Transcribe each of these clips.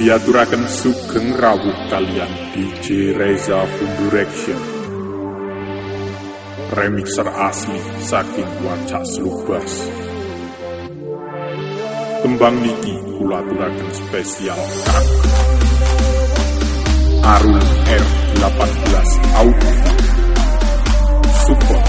Diaturaken sugeng rawuh kalian DJ Reza Fundurection Remixer asli saking wacak selubas Kembang niki kulaturaken spesial kak Arul R18 Audio Support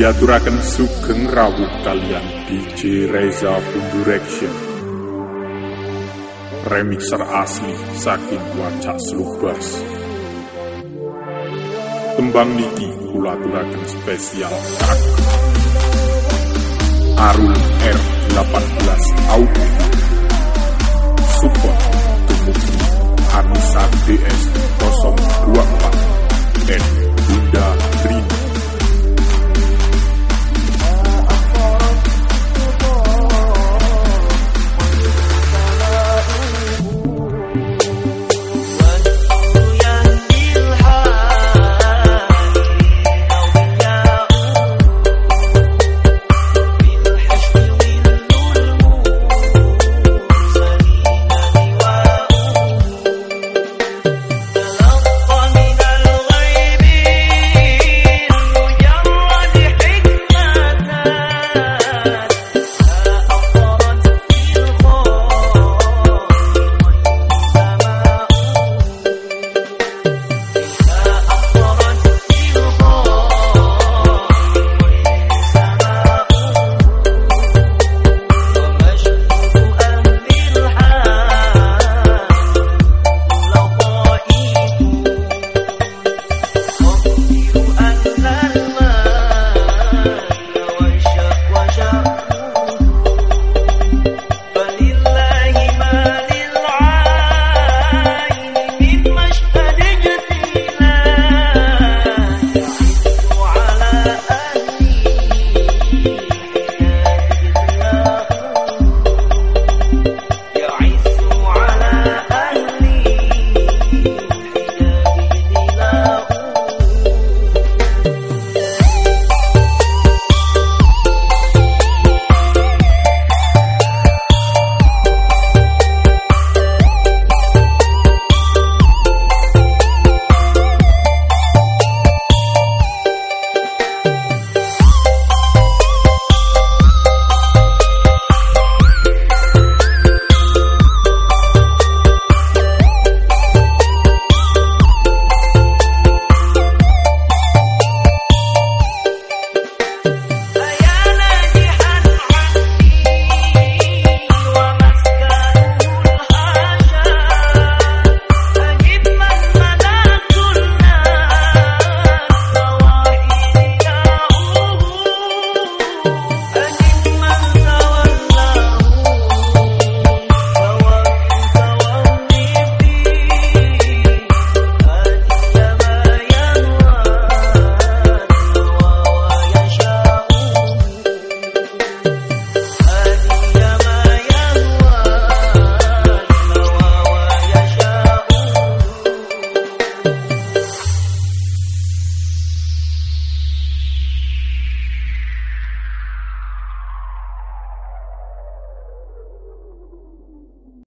Diaturaken sugeng rawuh kalian DJ Reza Fundurection Remixer asli saking wacak selubas Kembang niki kulaturaken spesial kak Arul R18 Audio Support Dumugi Anissa DS 024 dan Bunda